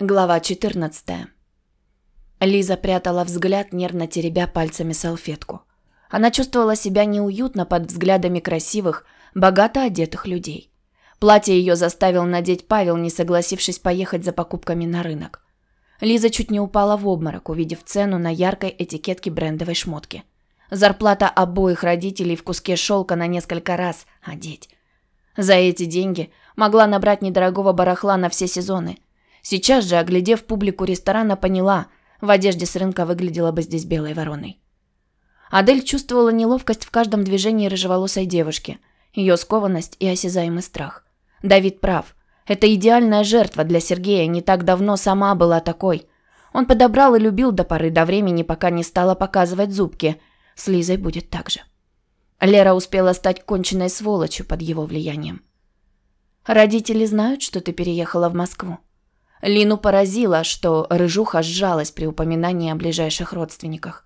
Глава 14. Лиза прятала взгляд, нервно теребя пальцами салфетку. Она чувствовала себя неуютно под взглядами красивых, богато одетых людей. Платье ее заставил надеть Павел, не согласившись поехать за покупками на рынок. Лиза чуть не упала в обморок, увидев цену на яркой этикетке брендовой шмотки. Зарплата обоих родителей в куске шелка на несколько раз одеть. За эти деньги могла набрать недорогого барахла на все сезоны – Сейчас же, оглядев публику ресторана, поняла, в одежде с рынка выглядела бы здесь белой вороной. Адель чувствовала неловкость в каждом движении рыжеволосой девушки, ее скованность и осязаемый страх. Давид прав. Это идеальная жертва для Сергея, не так давно сама была такой. Он подобрал и любил до поры до времени, пока не стала показывать зубки. С Лизой будет так же. Лера успела стать конченной сволочью под его влиянием. «Родители знают, что ты переехала в Москву?» Лину поразило, что рыжуха сжалась при упоминании о ближайших родственниках.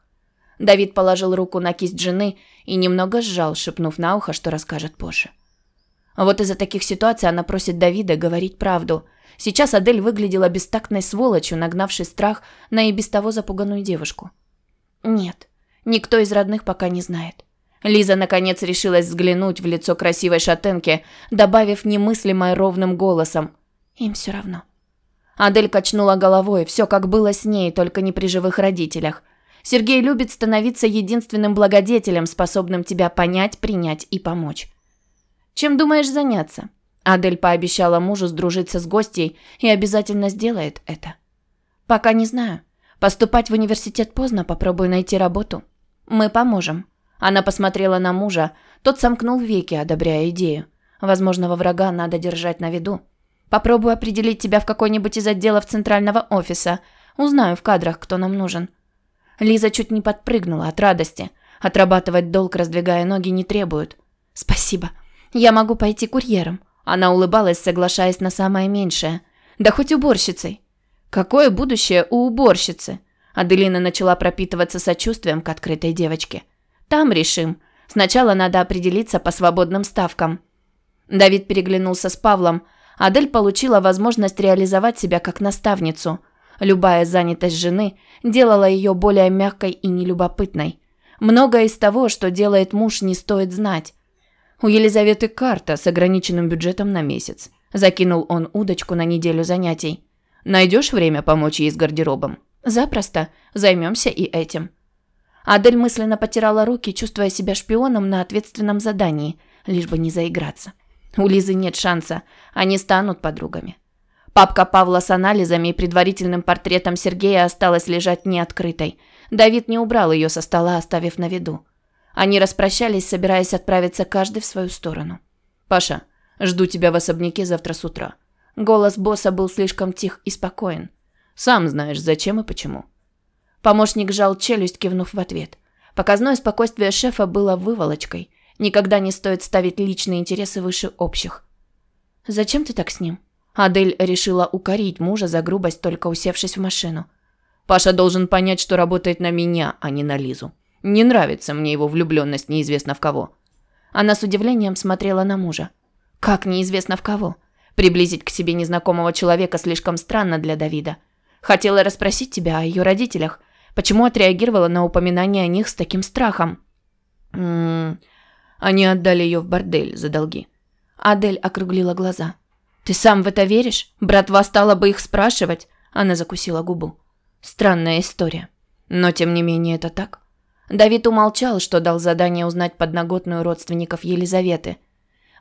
Давид положил руку на кисть жены и немного сжал, шепнув на ухо, что расскажет позже. Вот из-за таких ситуаций она просит Давида говорить правду. Сейчас Адель выглядела бестактной сволочью, нагнавшей страх на и без того запуганную девушку. Нет, никто из родных пока не знает. Лиза наконец решилась взглянуть в лицо красивой шатенки, добавив немыслимое ровным голосом: "Им все равно". Адель качнула головой, все как было с ней, только не при живых родителях. Сергей любит становиться единственным благодетелем, способным тебя понять, принять и помочь. Чем думаешь заняться? Адель пообещала мужу сдружиться с гостьей и обязательно сделает это. Пока не знаю. Поступать в университет поздно, попробую найти работу. Мы поможем. Она посмотрела на мужа, тот сомкнул веки, одобряя идею. Возможного врага надо держать на виду. Попробую определить тебя в какой-нибудь из отделов центрального офиса. Узнаю в кадрах, кто нам нужен». Лиза чуть не подпрыгнула от радости. Отрабатывать долг, раздвигая ноги, не требуют. «Спасибо. Я могу пойти курьером». Она улыбалась, соглашаясь на самое меньшее. «Да хоть уборщицей». «Какое будущее у уборщицы?» Аделина начала пропитываться сочувствием к открытой девочке. «Там решим. Сначала надо определиться по свободным ставкам». Давид переглянулся с Павлом, Адель получила возможность реализовать себя как наставницу. Любая занятость жены делала ее более мягкой и нелюбопытной. Многое из того, что делает муж, не стоит знать. У Елизаветы карта с ограниченным бюджетом на месяц. Закинул он удочку на неделю занятий. Найдешь время помочь ей с гардеробом? Запросто. Займемся и этим. Адель мысленно потирала руки, чувствуя себя шпионом на ответственном задании, лишь бы не заиграться. У Лизы нет шанса, они станут подругами. Папка Павла с анализами и предварительным портретом Сергея осталась лежать неоткрытой. Давид не убрал ее со стола, оставив на виду. Они распрощались, собираясь отправиться каждый в свою сторону. «Паша, жду тебя в особняке завтра с утра». Голос босса был слишком тих и спокоен. «Сам знаешь, зачем и почему». Помощник жал челюсть, кивнув в ответ. Показное спокойствие шефа было выволочкой – Никогда не стоит ставить личные интересы выше общих. «Зачем ты так с ним?» Адель решила укорить мужа за грубость, только усевшись в машину. «Паша должен понять, что работает на меня, а не на Лизу. Не нравится мне его влюбленность неизвестно в кого». Она с удивлением смотрела на мужа. «Как неизвестно в кого?» Приблизить к себе незнакомого человека слишком странно для Давида. Хотела расспросить тебя о ее родителях. Почему отреагировала на упоминание о них с таким страхом? М они отдали ее в бордель за долги. Адель округлила глаза. «Ты сам в это веришь? Братва стала бы их спрашивать?» Она закусила губу. Странная история. Но тем не менее это так. Давид умолчал, что дал задание узнать подноготную родственников Елизаветы.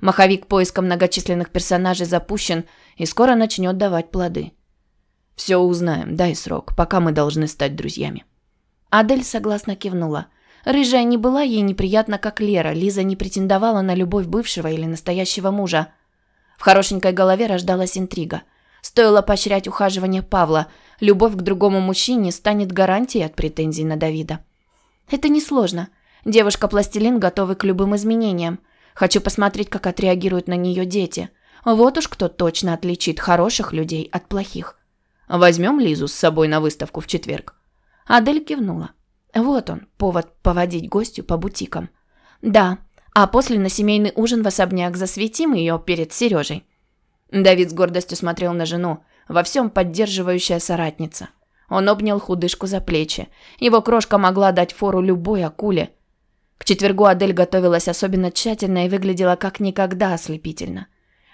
Маховик поиска многочисленных персонажей запущен и скоро начнет давать плоды. «Все узнаем, дай срок, пока мы должны стать друзьями». Адель согласно кивнула – Рыжая не была ей неприятна, как Лера. Лиза не претендовала на любовь бывшего или настоящего мужа. В хорошенькой голове рождалась интрига. Стоило поощрять ухаживание Павла. Любовь к другому мужчине станет гарантией от претензий на Давида. Это несложно. Девушка-пластилин готова к любым изменениям. Хочу посмотреть, как отреагируют на нее дети. Вот уж кто точно отличит хороших людей от плохих. Возьмем Лизу с собой на выставку в четверг. Адель кивнула. Вот он, повод поводить гостю по бутикам. Да, а после на семейный ужин в особняк засветим ее перед Сережей. Давид с гордостью смотрел на жену, во всем поддерживающая соратница. Он обнял худышку за плечи. Его крошка могла дать фору любой акуле. К четвергу Адель готовилась особенно тщательно и выглядела как никогда ослепительно.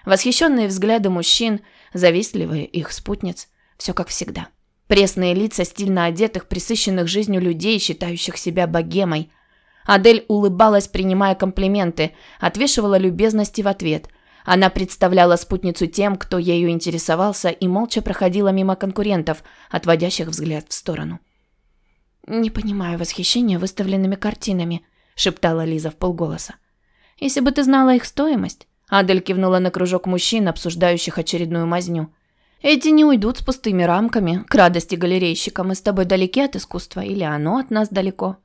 Восхищенные взгляды мужчин, завистливые их спутниц. Все как всегда. Пресные лица стильно одетых, присыщенных жизнью людей, считающих себя богемой. Адель улыбалась, принимая комплименты, отвешивала любезности в ответ. Она представляла спутницу тем, кто ею интересовался, и молча проходила мимо конкурентов, отводящих взгляд в сторону. «Не понимаю восхищения выставленными картинами», – шептала Лиза в полголоса. «Если бы ты знала их стоимость...» Адель кивнула на кружок мужчин, обсуждающих очередную мазню. Эти не уйдут с пустыми рамками, к радости галерейщика. Мы с тобой далеки от искусства, или оно от нас далеко.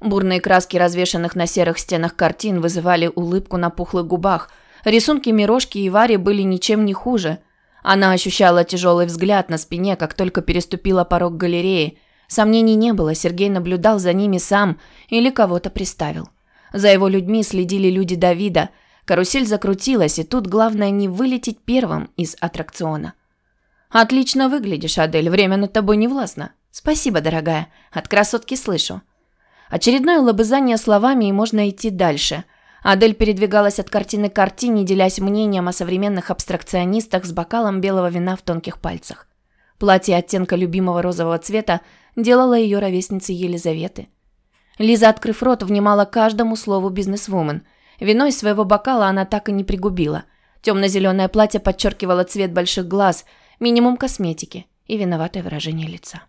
Бурные краски развешанных на серых стенах картин вызывали улыбку на пухлых губах. Рисунки Мирошки и Вари были ничем не хуже. Она ощущала тяжелый взгляд на спине, как только переступила порог галереи. Сомнений не было, Сергей наблюдал за ними сам или кого-то приставил. За его людьми следили люди Давида. Карусель закрутилась, и тут главное не вылететь первым из аттракциона. «Отлично выглядишь, Адель, время над тобой не властно». «Спасибо, дорогая. От красотки слышу». Очередное лобызание словами, и можно идти дальше. Адель передвигалась от картины к картине, делясь мнением о современных абстракционистах с бокалом белого вина в тонких пальцах. Платье оттенка любимого розового цвета делало ее ровесницей Елизаветы. Лиза, открыв рот, внимала каждому слову бизнесвумен. Вино из своего бокала она так и не пригубила. Темно-зеленое платье подчеркивало цвет больших глаз – минимум косметики и виноватое выражение лица.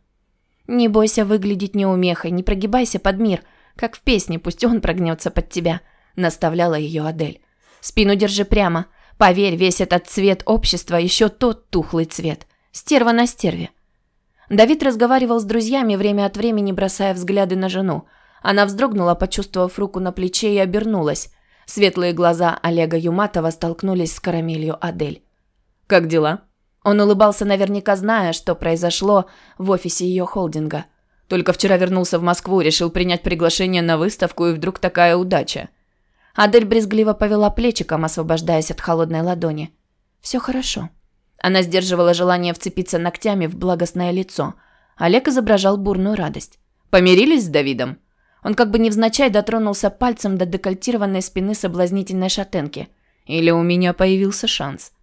Не бойся выглядеть неумехой, не прогибайся под мир, как в песне, пусть он прогнется под тебя, наставляла ее Адель. Спину держи прямо. Поверь, весь этот цвет общества еще тот тухлый цвет. Стерва на стерве. Давид разговаривал с друзьями, время от времени бросая взгляды на жену. Она вздрогнула, почувствовав руку на плече и обернулась. Светлые глаза Олега Юматова столкнулись с карамелью Адель. «Как дела?» Он улыбался наверняка, зная, что произошло в офисе ее холдинга. Только вчера вернулся в Москву, решил принять приглашение на выставку, и вдруг такая удача. Адель брезгливо повела плечиком, освобождаясь от холодной ладони. «Все хорошо». Она сдерживала желание вцепиться ногтями в благостное лицо. Олег изображал бурную радость. «Помирились с Давидом?» Он как бы невзначай дотронулся пальцем до декольтированной спины соблазнительной шатенки. «Или у меня появился шанс?»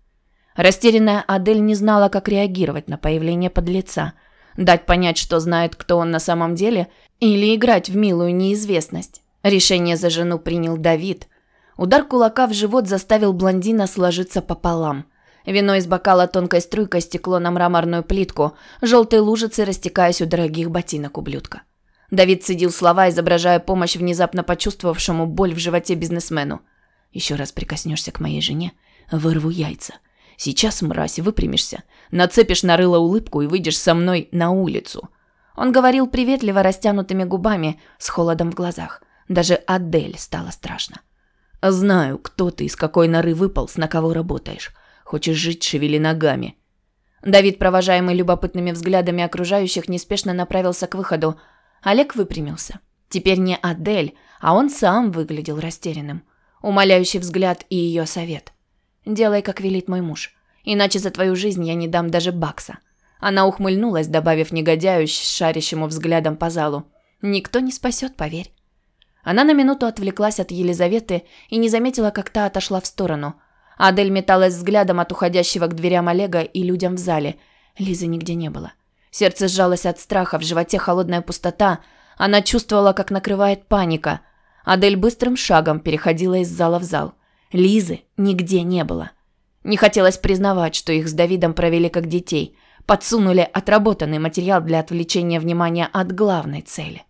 Растерянная Адель не знала, как реагировать на появление подлеца. Дать понять, что знает, кто он на самом деле, или играть в милую неизвестность. Решение за жену принял Давид. Удар кулака в живот заставил блондина сложиться пополам. Вино из бокала тонкой струйкой стекло на мраморную плитку, желтые лужицы растекаясь у дорогих ботинок ублюдка. Давид цедил слова, изображая помощь внезапно почувствовавшему боль в животе бизнесмену. «Еще раз прикоснешься к моей жене, вырву яйца. Сейчас, мразь, выпрямишься, нацепишь на рыло улыбку и выйдешь со мной на улицу». Он говорил приветливо растянутыми губами, с холодом в глазах. Даже Адель стало страшно. «Знаю, кто ты, из какой норы выпал, с на кого работаешь. Хочешь жить, шевели ногами». Давид, провожаемый любопытными взглядами окружающих, неспешно направился к выходу. Олег выпрямился. Теперь не Адель, а он сам выглядел растерянным. Умоляющий взгляд и ее совет. Делай, как велит мой муж. Иначе за твою жизнь я не дам даже бакса». Она ухмыльнулась, добавив негодяю шарящему взглядом по залу. «Никто не спасет, поверь». Она на минуту отвлеклась от Елизаветы и не заметила, как та отошла в сторону. Адель металась взглядом от уходящего к дверям Олега и людям в зале. Лизы нигде не было. Сердце сжалось от страха, в животе холодная пустота. Она чувствовала, как накрывает паника. Адель быстрым шагом переходила из зала в зал. Лизы нигде не было. Не хотелось признавать, что их с Давидом провели как детей, подсунули отработанный материал для отвлечения внимания от главной цели.